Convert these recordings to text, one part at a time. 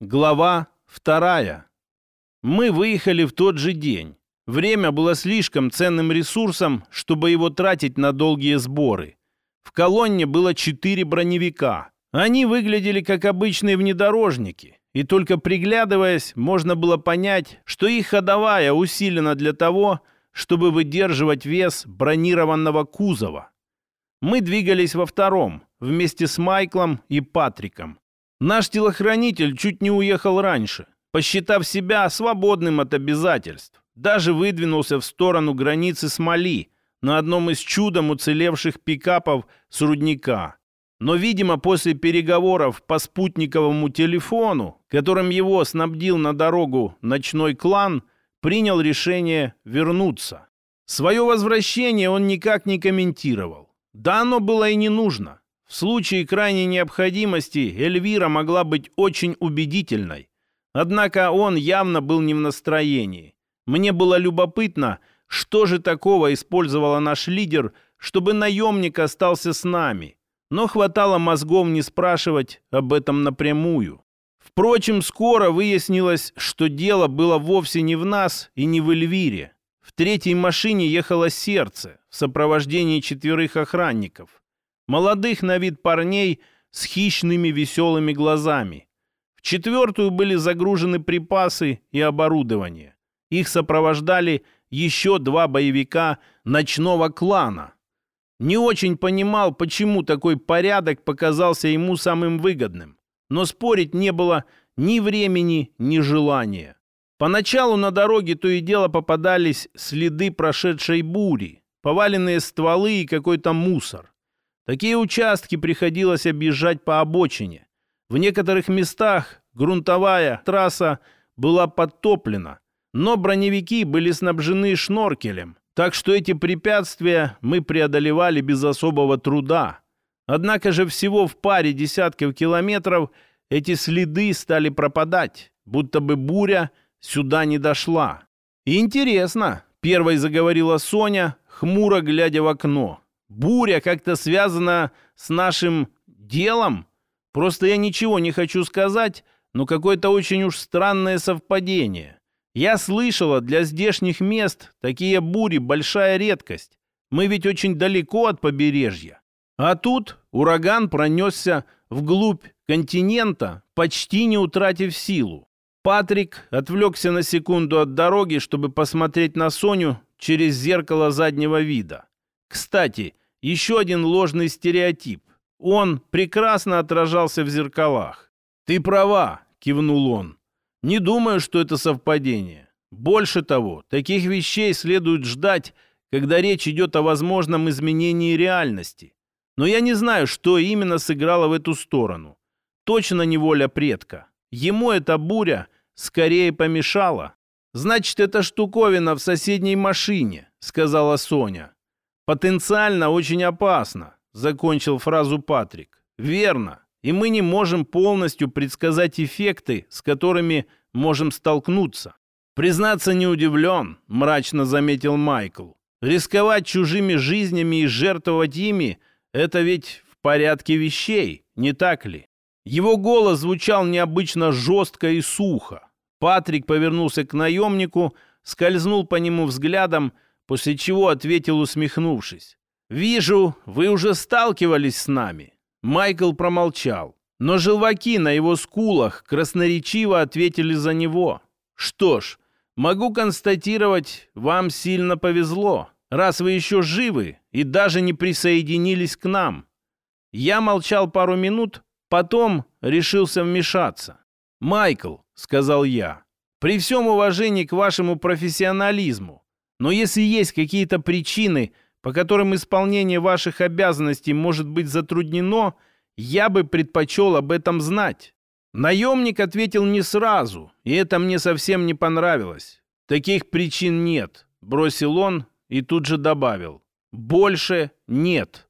Глава вторая. Мы выехали в тот же день. Время было слишком ценным ресурсом, чтобы его тратить на долгие сборы. В колонне было четыре броневика. Они выглядели как обычные внедорожники, и только приглядываясь, можно было понять, что их ходовая усилена для того, чтобы выдерживать вес бронированного кузова. Мы двигались во втором, вместе с Майклом и Патриком. Наш телохранитель чуть не уехал раньше, посчитав себя свободным от обязательств. Даже выдвинулся в сторону границы с Мали на одном из чудом уцелевших пикапов с рудника. Но, видимо, после переговоров по спутниковому телефону, которым его снабдил на дорогу ночной клан, принял решение вернуться. Свое возвращение он никак не комментировал. Да оно было и не нужно. В случае крайней необходимости Эльвира могла быть очень убедительной. Однако он явно был не в настроении. Мне было любопытно, что же такого использовала наш лидер, чтобы наемник остался с нами. Но хватало мозгов не спрашивать об этом напрямую. Впрочем, скоро выяснилось, что дело было вовсе не в нас и не в Эльвире. В третьей машине ехало сердце в сопровождении четверых охранников молодых на вид парней с хищными веселыми глазами. В четвертую были загружены припасы и оборудование. Их сопровождали еще два боевика ночного клана. Не очень понимал, почему такой порядок показался ему самым выгодным. Но спорить не было ни времени, ни желания. Поначалу на дороге то и дело попадались следы прошедшей бури, поваленные стволы и какой-то мусор. Такие участки приходилось объезжать по обочине. В некоторых местах грунтовая трасса была подтоплена, но броневики были снабжены шноркелем, так что эти препятствия мы преодолевали без особого труда. Однако же всего в паре десятков километров эти следы стали пропадать, будто бы буря сюда не дошла. Интересно, первой заговорила Соня, хмуро глядя в окно. Буря как-то связана с нашим делом? Просто я ничего не хочу сказать, но какое-то очень уж странное совпадение. Я слышала, для здешних мест такие бури большая редкость. Мы ведь очень далеко от побережья. А тут ураган пронесся вглубь континента, почти не утратив силу. Патрик отвлекся на секунду от дороги, чтобы посмотреть на Соню через зеркало заднего вида. Кстати, еще один ложный стереотип. Он прекрасно отражался в зеркалах. «Ты права», — кивнул он. «Не думаю, что это совпадение. Больше того, таких вещей следует ждать, когда речь идет о возможном изменении реальности. Но я не знаю, что именно сыграло в эту сторону. Точно не воля предка. Ему эта буря скорее помешала. «Значит, это штуковина в соседней машине», — сказала Соня. «Потенциально очень опасно», — закончил фразу Патрик. «Верно. И мы не можем полностью предсказать эффекты, с которыми можем столкнуться». «Признаться, не удивлен», — мрачно заметил Майкл. «Рисковать чужими жизнями и жертвовать ими — это ведь в порядке вещей, не так ли?» Его голос звучал необычно жестко и сухо. Патрик повернулся к наемнику, скользнул по нему взглядом — после чего ответил, усмехнувшись. «Вижу, вы уже сталкивались с нами». Майкл промолчал, но желваки на его скулах красноречиво ответили за него. «Что ж, могу констатировать, вам сильно повезло, раз вы еще живы и даже не присоединились к нам». Я молчал пару минут, потом решился вмешаться. «Майкл», — сказал я, — «при всем уважении к вашему профессионализму, но если есть какие-то причины, по которым исполнение ваших обязанностей может быть затруднено, я бы предпочел об этом знать». Наемник ответил не сразу, и это мне совсем не понравилось. «Таких причин нет», — бросил он и тут же добавил. «Больше нет».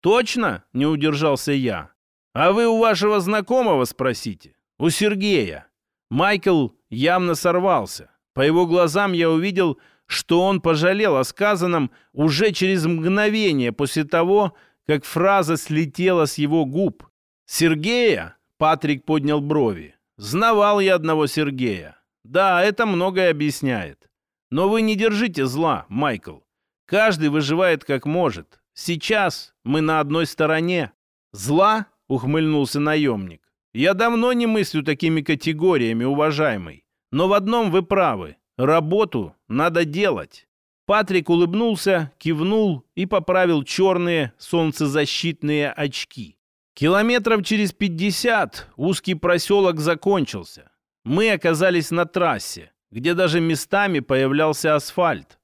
«Точно?» — не удержался я. «А вы у вашего знакомого спросите. У Сергея». Майкл явно сорвался. По его глазам я увидел, что он пожалел о сказанном уже через мгновение после того, как фраза слетела с его губ. «Сергея?» — Патрик поднял брови. Знавал я одного Сергея. Да, это многое объясняет. Но вы не держите зла, Майкл. Каждый выживает как может. Сейчас мы на одной стороне. Зла? Ухмыльнулся наемник. Я давно не мыслю такими категориями, уважаемый. Но в одном вы правы. Работу надо делать. Патрик улыбнулся, кивнул и поправил черные солнцезащитные очки. Километров через пятьдесят узкий проселок закончился. Мы оказались на трассе, где даже местами появлялся асфальт.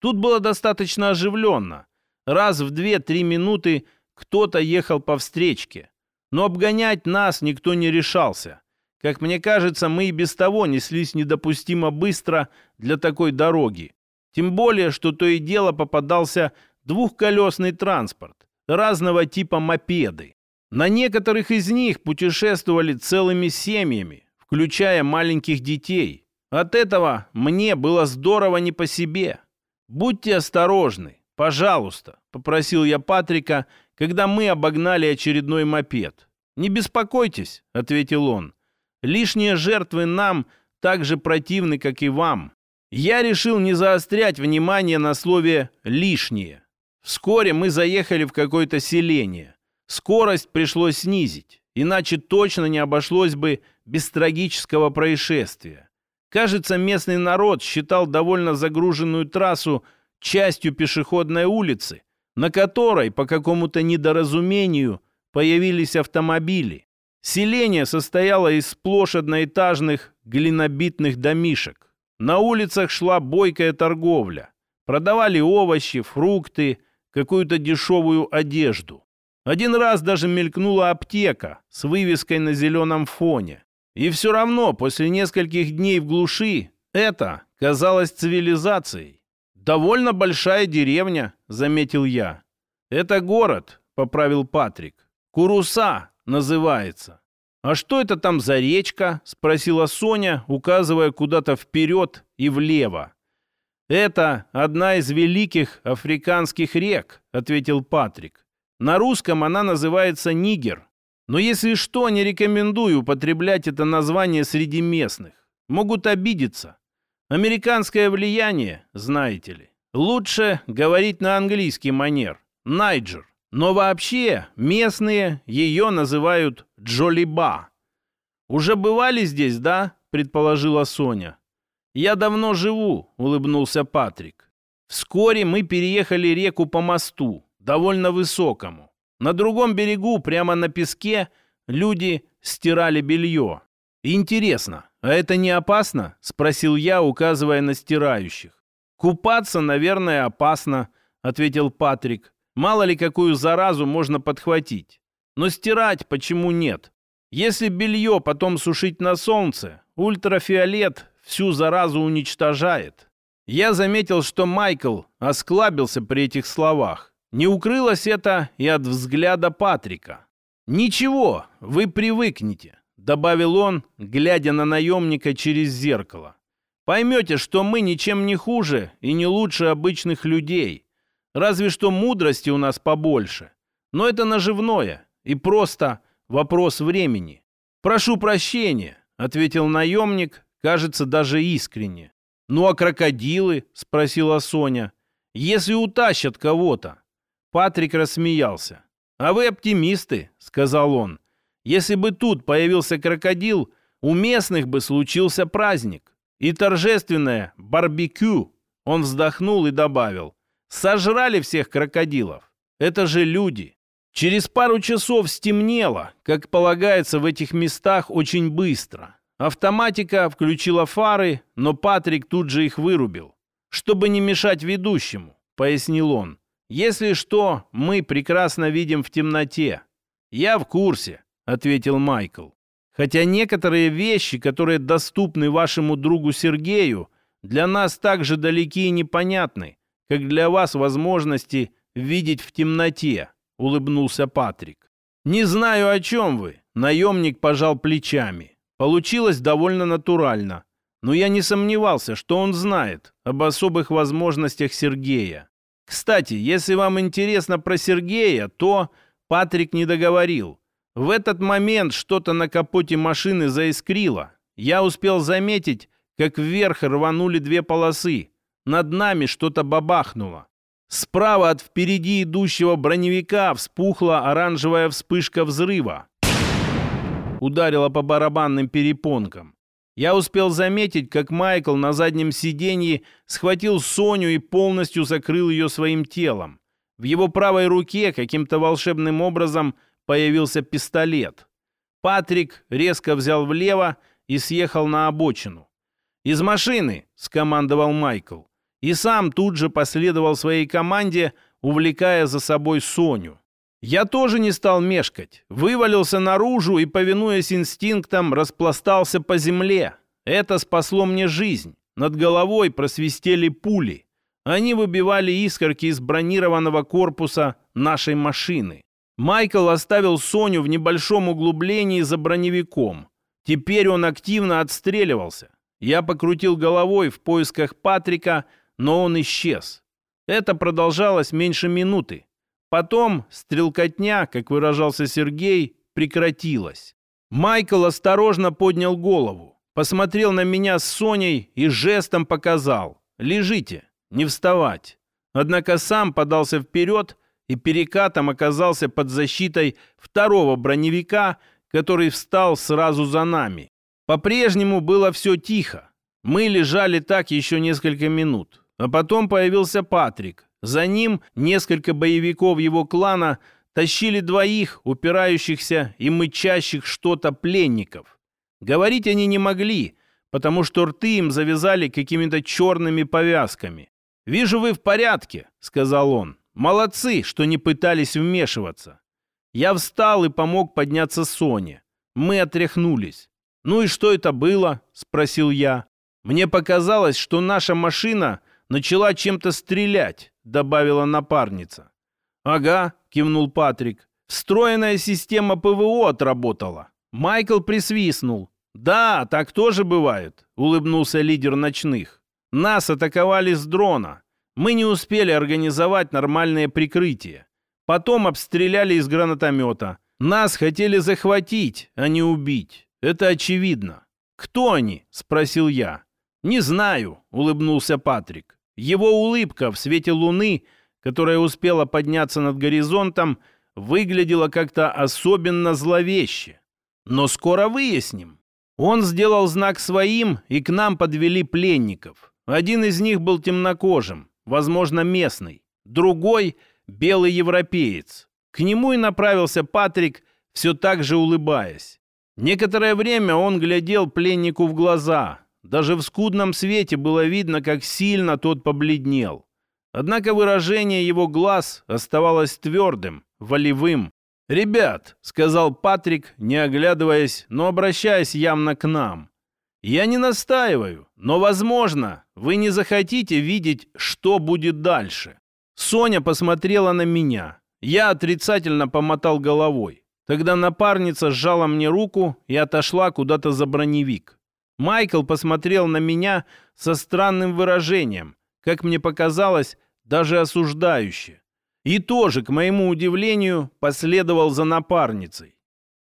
Тут было достаточно оживленно. Раз в две-три минуты кто-то ехал по встречке. Но обгонять нас никто не решался. Как мне кажется, мы и без того неслись недопустимо быстро для такой дороги. Тем более, что то и дело попадался двухколесный транспорт, разного типа мопеды. На некоторых из них путешествовали целыми семьями, включая маленьких детей. От этого мне было здорово не по себе. «Будьте осторожны, пожалуйста», — попросил я Патрика, когда мы обогнали очередной мопед. «Не беспокойтесь», — ответил он. «Лишние жертвы нам так же противны, как и вам». Я решил не заострять внимание на слове «лишние». Вскоре мы заехали в какое-то селение. Скорость пришлось снизить, иначе точно не обошлось бы без трагического происшествия. Кажется, местный народ считал довольно загруженную трассу частью пешеходной улицы, на которой по какому-то недоразумению появились автомобили. Селение состояло из сплошь одноэтажных глинобитных домишек. На улицах шла бойкая торговля. Продавали овощи, фрукты, какую-то дешевую одежду. Один раз даже мелькнула аптека с вывеской на зеленом фоне. И все равно после нескольких дней в глуши это казалось цивилизацией. «Довольно большая деревня», — заметил я. «Это город», — поправил Патрик. «Куруса называется». «А что это там за речка?» — спросила Соня, указывая куда-то вперед и влево. «Это одна из великих африканских рек», — ответил Патрик. «На русском она называется Нигер. Но если что, не рекомендую употреблять это название среди местных. Могут обидеться. Американское влияние, знаете ли. Лучше говорить на английский манер. Найджер. Но вообще местные ее называют Джолиба. «Уже бывали здесь, да?» — предположила Соня. «Я давно живу», — улыбнулся Патрик. Вскоре мы переехали реку по мосту, довольно высокому. На другом берегу, прямо на песке, люди стирали белье. «Интересно, а это не опасно?» — спросил я, указывая на стирающих. «Купаться, наверное, опасно», — ответил Патрик. Мало ли какую заразу можно подхватить. Но стирать почему нет? Если белье потом сушить на солнце, ультрафиолет всю заразу уничтожает. Я заметил, что Майкл осклабился при этих словах. Не укрылось это и от взгляда Патрика. «Ничего, вы привыкнете», — добавил он, глядя на наемника через зеркало. «Поймете, что мы ничем не хуже и не лучше обычных людей. Разве что мудрости у нас побольше. Но это наживное и просто вопрос времени. «Прошу прощения», — ответил наемник, кажется, даже искренне. «Ну а крокодилы?» — спросила Соня. «Если утащат кого-то». Патрик рассмеялся. «А вы оптимисты», — сказал он. «Если бы тут появился крокодил, у местных бы случился праздник. И торжественное барбекю». Он вздохнул и добавил. Сожрали всех крокодилов. Это же люди. Через пару часов стемнело, как полагается в этих местах очень быстро. Автоматика включила фары, но Патрик тут же их вырубил. «Чтобы не мешать ведущему», — пояснил он. «Если что, мы прекрасно видим в темноте». «Я в курсе», — ответил Майкл. «Хотя некоторые вещи, которые доступны вашему другу Сергею, для нас также далеки и непонятны как для вас возможности видеть в темноте», — улыбнулся Патрик. «Не знаю, о чем вы», — наемник пожал плечами. Получилось довольно натурально, но я не сомневался, что он знает об особых возможностях Сергея. Кстати, если вам интересно про Сергея, то Патрик не договорил. В этот момент что-то на капоте машины заискрило. Я успел заметить, как вверх рванули две полосы. Над нами что-то бабахнуло. Справа от впереди идущего броневика вспухла оранжевая вспышка взрыва. Ударила по барабанным перепонкам. Я успел заметить, как Майкл на заднем сиденье схватил Соню и полностью закрыл ее своим телом. В его правой руке каким-то волшебным образом появился пистолет. Патрик резко взял влево и съехал на обочину. «Из машины!» — скомандовал Майкл. И сам тут же последовал своей команде, увлекая за собой Соню. Я тоже не стал мешкать. Вывалился наружу и, повинуясь инстинктам, распластался по земле. Это спасло мне жизнь. Над головой просвистели пули. Они выбивали искорки из бронированного корпуса нашей машины. Майкл оставил Соню в небольшом углублении за броневиком. Теперь он активно отстреливался. Я покрутил головой в поисках Патрика, но он исчез. Это продолжалось меньше минуты. Потом стрелкотня, как выражался Сергей, прекратилась. Майкл осторожно поднял голову, посмотрел на меня с Соней и жестом показал «Лежите, не вставать». Однако сам подался вперед и перекатом оказался под защитой второго броневика, который встал сразу за нами. По-прежнему было все тихо. Мы лежали так еще несколько минут. А потом появился Патрик, за ним несколько боевиков его клана тащили двоих упирающихся и мычащих что-то пленников. Говорить они не могли, потому что рты им завязали какими-то черными повязками. «Вижу, вы в порядке», — сказал он. «Молодцы, что не пытались вмешиваться». Я встал и помог подняться Соне. Мы отряхнулись. «Ну и что это было?» — спросил я. Мне показалось, что наша машина начала чем-то стрелять добавила напарница. «Ага», — кивнул Патрик. «Встроенная система ПВО отработала». Майкл присвистнул. «Да, так тоже бывает», — улыбнулся лидер ночных. «Нас атаковали с дрона. Мы не успели организовать нормальное прикрытие. Потом обстреляли из гранатомета. Нас хотели захватить, а не убить. Это очевидно». «Кто они?» — спросил я. «Не знаю», — улыбнулся Патрик. Его улыбка в свете луны, которая успела подняться над горизонтом, выглядела как-то особенно зловеще. Но скоро выясним. Он сделал знак своим, и к нам подвели пленников. Один из них был темнокожим, возможно, местный. Другой — белый европеец. К нему и направился Патрик, все так же улыбаясь. Некоторое время он глядел пленнику в глаза, даже в скудном свете было видно, как сильно тот побледнел. Однако выражение его глаз оставалось твердым, волевым. «Ребят», — сказал Патрик, не оглядываясь, но обращаясь явно к нам, «я не настаиваю, но, возможно, вы не захотите видеть, что будет дальше». Соня посмотрела на меня. Я отрицательно помотал головой. Тогда напарница сжала мне руку и отошла куда-то за броневик. Майкл посмотрел на меня со странным выражением, как мне показалось, даже осуждающе. И тоже, к моему удивлению, последовал за напарницей.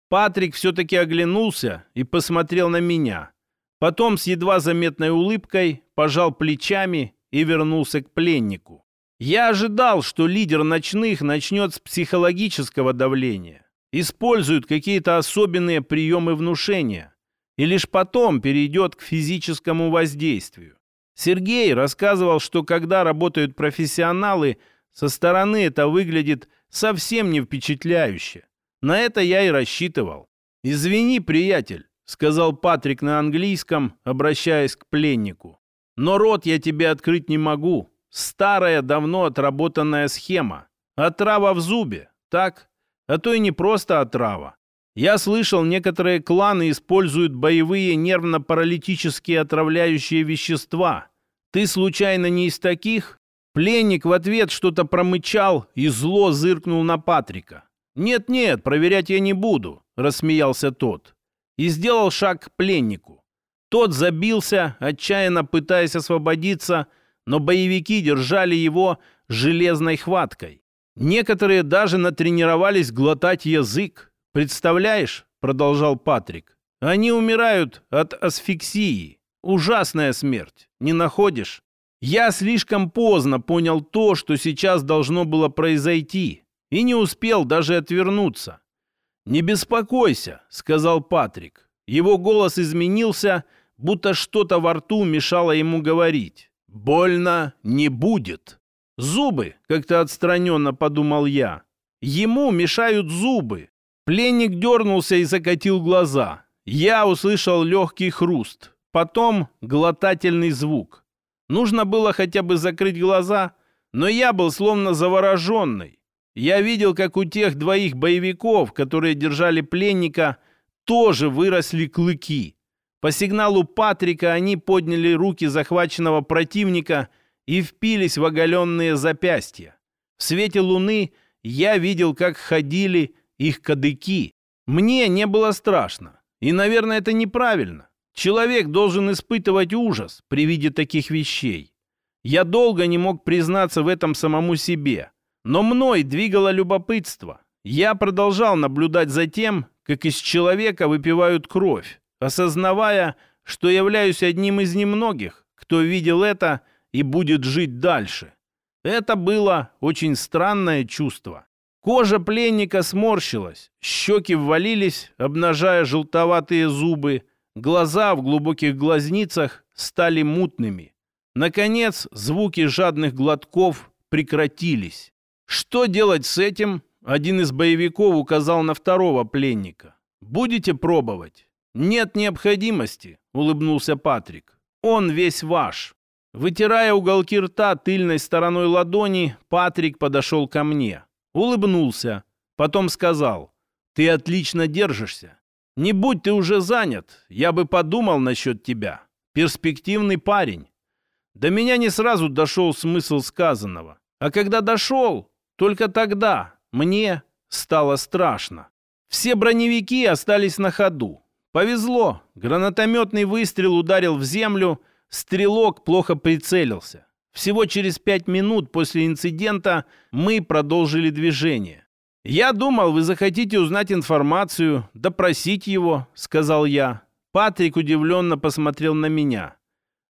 Патрик все-таки оглянулся и посмотрел на меня. Потом с едва заметной улыбкой пожал плечами и вернулся к пленнику. Я ожидал, что лидер ночных начнет с психологического давления. Используют какие-то особенные приемы внушения и лишь потом перейдет к физическому воздействию. Сергей рассказывал, что когда работают профессионалы, со стороны это выглядит совсем не впечатляюще. На это я и рассчитывал. «Извини, приятель», — сказал Патрик на английском, обращаясь к пленнику. «Но рот я тебе открыть не могу. Старая, давно отработанная схема. Отрава в зубе, так? А то и не просто отрава. Я слышал, некоторые кланы используют боевые нервно-паралитические отравляющие вещества. Ты случайно не из таких? Пленник в ответ что-то промычал и зло зыркнул на Патрика. «Нет-нет, проверять я не буду», — рассмеялся тот. И сделал шаг к пленнику. Тот забился, отчаянно пытаясь освободиться, но боевики держали его железной хваткой. Некоторые даже натренировались глотать язык. Представляешь, продолжал Патрик, они умирают от асфиксии. Ужасная смерть, не находишь? Я слишком поздно понял то, что сейчас должно было произойти, и не успел даже отвернуться. «Не беспокойся», — сказал Патрик. Его голос изменился, будто что-то во рту мешало ему говорить. «Больно не будет». «Зубы», — как-то отстраненно подумал я. «Ему мешают зубы». Пленник дернулся и закатил глаза. Я услышал легкий хруст, потом глотательный звук. Нужно было хотя бы закрыть глаза, но я был словно завороженный. Я видел, как у тех двоих боевиков, которые держали пленника, тоже выросли клыки. По сигналу Патрика они подняли руки захваченного противника и впились в оголенные запястья. В свете луны я видел, как ходили их кадыки. Мне не было страшно. И, наверное, это неправильно. Человек должен испытывать ужас при виде таких вещей. Я долго не мог признаться в этом самому себе. Но мной двигало любопытство. Я продолжал наблюдать за тем, как из человека выпивают кровь, осознавая, что являюсь одним из немногих, кто видел это и будет жить дальше. Это было очень странное чувство. Кожа пленника сморщилась, щеки ввалились, обнажая желтоватые зубы, глаза в глубоких глазницах стали мутными. Наконец, звуки жадных глотков прекратились. Что делать с этим? Один из боевиков указал на второго пленника. Будете пробовать? Нет необходимости, улыбнулся Патрик. Он весь ваш. Вытирая уголки рта тыльной стороной ладони, Патрик подошел ко мне. Улыбнулся. Потом сказал, ты отлично держишься. Не будь ты уже занят, я бы подумал насчет тебя. Перспективный парень. До меня не сразу дошел смысл сказанного. А когда дошел, только тогда мне стало страшно. Все броневики остались на ходу. Повезло, гранатометный выстрел ударил в землю, стрелок плохо прицелился. Всего через пять минут после инцидента мы продолжили движение. «Я думал, вы захотите узнать информацию, допросить его», — сказал я. Патрик удивленно посмотрел на меня.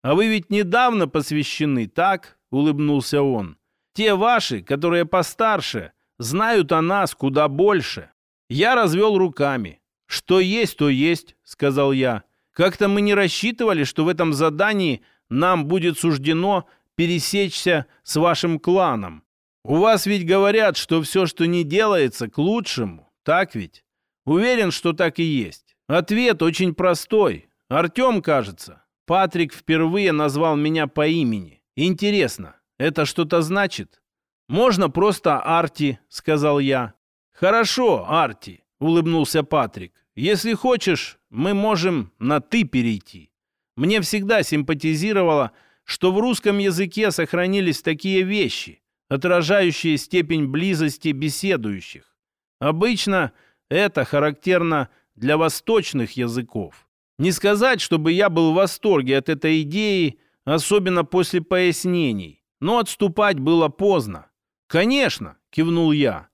«А вы ведь недавно посвящены, так?» — улыбнулся он. Те ваши, которые постарше, знают о нас куда больше. Я развел руками. Что есть, то есть, сказал я. Как-то мы не рассчитывали, что в этом задании нам будет суждено пересечься с вашим кланом. У вас ведь говорят, что все, что не делается, к лучшему. Так ведь? Уверен, что так и есть. Ответ очень простой. Артем, кажется. Патрик впервые назвал меня по имени. Интересно, это что-то значит? Можно просто Арти, сказал я. Хорошо, Арти, улыбнулся Патрик. Если хочешь, мы можем на «ты» перейти. Мне всегда симпатизировало, что в русском языке сохранились такие вещи, отражающие степень близости беседующих. Обычно это характерно для восточных языков. Не сказать, чтобы я был в восторге от этой идеи, особенно после пояснений. Но отступать было поздно. «Конечно!» — кивнул я.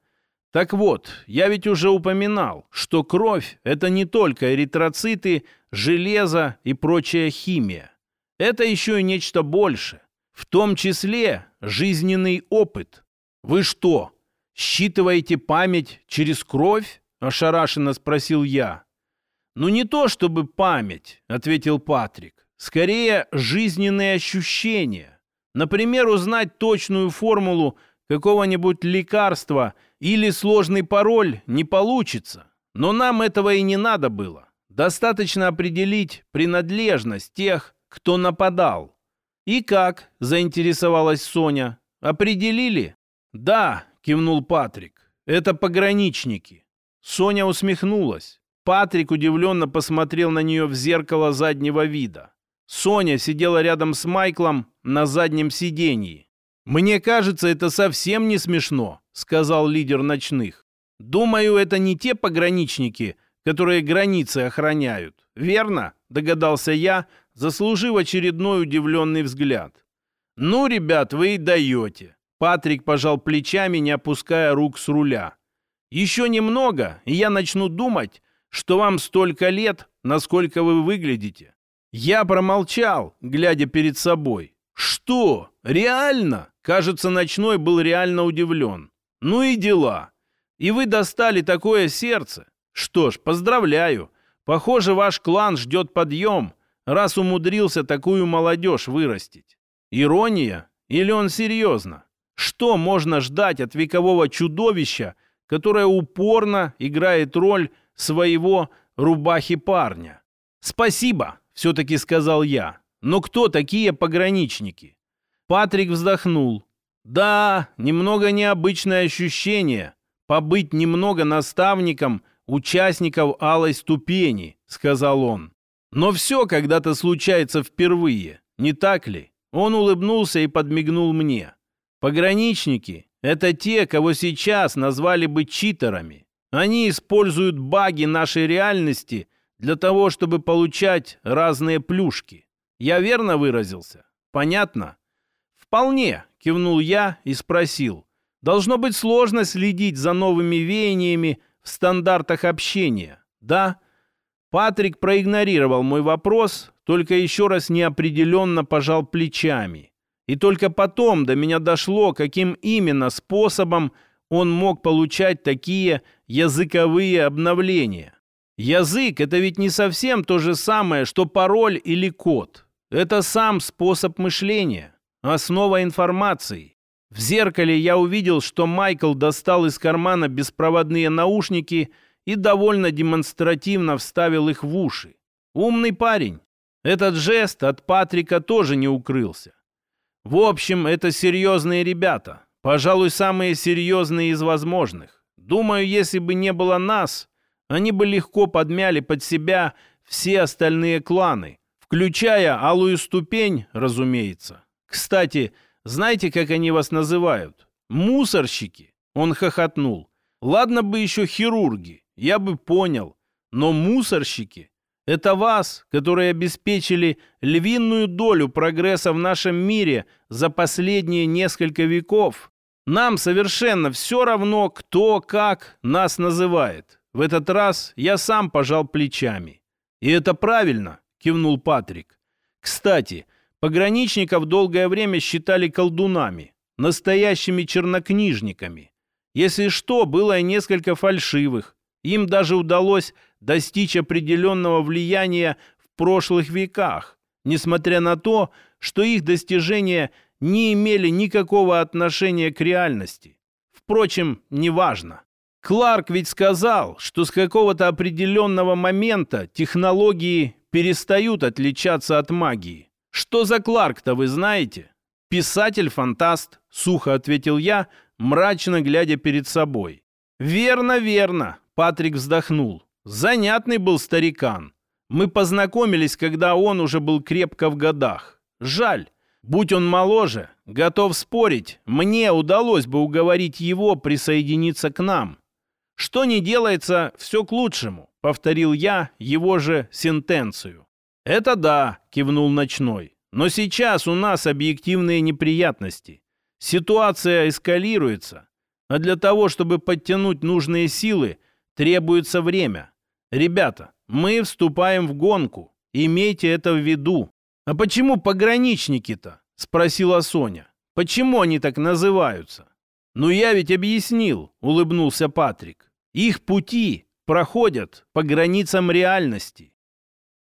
«Так вот, я ведь уже упоминал, что кровь — это не только эритроциты, железо и прочая химия. Это еще и нечто большее, в том числе жизненный опыт. Вы что, считываете память через кровь?» — ошарашенно спросил я. «Ну не то чтобы память», — ответил Патрик. «Скорее, жизненные ощущения. Например, узнать точную формулу какого-нибудь лекарства или сложный пароль не получится. Но нам этого и не надо было. Достаточно определить принадлежность тех, кто нападал. «И как?» – заинтересовалась Соня. «Определили?» «Да», – кивнул Патрик. «Это пограничники». Соня усмехнулась. Патрик удивленно посмотрел на нее в зеркало заднего вида. Соня сидела рядом с Майклом на заднем сиденье. «Мне кажется, это совсем не смешно», — сказал лидер ночных. «Думаю, это не те пограничники, которые границы охраняют. Верно?» — догадался я, заслужив очередной удивленный взгляд. «Ну, ребят, вы и даете». Патрик пожал плечами, не опуская рук с руля. Еще немного, и я начну думать, что вам столько лет, насколько вы выглядите. Я промолчал, глядя перед собой. Что? Реально? Кажется, ночной был реально удивлен. Ну и дела. И вы достали такое сердце. Что ж, поздравляю. Похоже, ваш клан ждет подъем, раз умудрился такую молодежь вырастить. Ирония? Или он серьезно? Что можно ждать от векового чудовища, которое упорно играет роль своего рубахи парня? «Спасибо», — все-таки сказал я. «Но кто такие пограничники?» Патрик вздохнул. «Да, немного необычное ощущение. Побыть немного наставником участников алой ступени», — сказал он. «Но все когда-то случается впервые, не так ли?» Он улыбнулся и подмигнул мне. «Пограничники — это те, кого сейчас назвали бы читерами. Они используют баги нашей реальности для того, чтобы получать разные плюшки. Я верно выразился? Понятно?» «Вполне», — кивнул я и спросил. «Должно быть сложно следить за новыми веяниями в стандартах общения, да?» Патрик проигнорировал мой вопрос, только еще раз неопределенно пожал плечами. И только потом до меня дошло, каким именно способом он мог получать такие языковые обновления. Язык — это ведь не совсем то же самое, что пароль или код. Это сам способ мышления. Основа информации. В зеркале я увидел, что Майкл достал из кармана беспроводные наушники и довольно демонстративно вставил их в уши. Умный парень. Этот жест от Патрика тоже не укрылся. В общем, это серьезные ребята. Пожалуй, самые серьезные из возможных. Думаю, если бы не было нас, они бы легко подмяли под себя все остальные кланы, включая Алую Ступень, разумеется. Кстати, знаете, как они вас называют? Мусорщики. Он хохотнул. Ладно бы еще хирурги, я бы понял. Но мусорщики — это вас, которые обеспечили львиную долю прогресса в нашем мире за последние несколько веков. Нам совершенно все равно, кто как нас называет. В этот раз я сам пожал плечами. «И это правильно», — кивнул Патрик. «Кстати, Пограничников долгое время считали колдунами, настоящими чернокнижниками. Если что, было и несколько фальшивых. Им даже удалось достичь определенного влияния в прошлых веках, несмотря на то, что их достижения не имели никакого отношения к реальности. Впрочем, неважно. Кларк ведь сказал, что с какого-то определенного момента технологии перестают отличаться от магии. «Что за Кларк-то вы знаете?» «Писатель-фантаст», — сухо ответил я, мрачно глядя перед собой. «Верно, верно», — Патрик вздохнул. «Занятный был старикан. Мы познакомились, когда он уже был крепко в годах. Жаль, будь он моложе, готов спорить, мне удалось бы уговорить его присоединиться к нам. Что не делается, все к лучшему», — повторил я его же сентенцию. «Это да», — кивнул Ночной. «Но сейчас у нас объективные неприятности. Ситуация эскалируется, а для того, чтобы подтянуть нужные силы, требуется время. Ребята, мы вступаем в гонку. Имейте это в виду». «А почему пограничники-то?» — спросила Соня. «Почему они так называются?» «Ну я ведь объяснил», — улыбнулся Патрик. «Их пути проходят по границам реальности.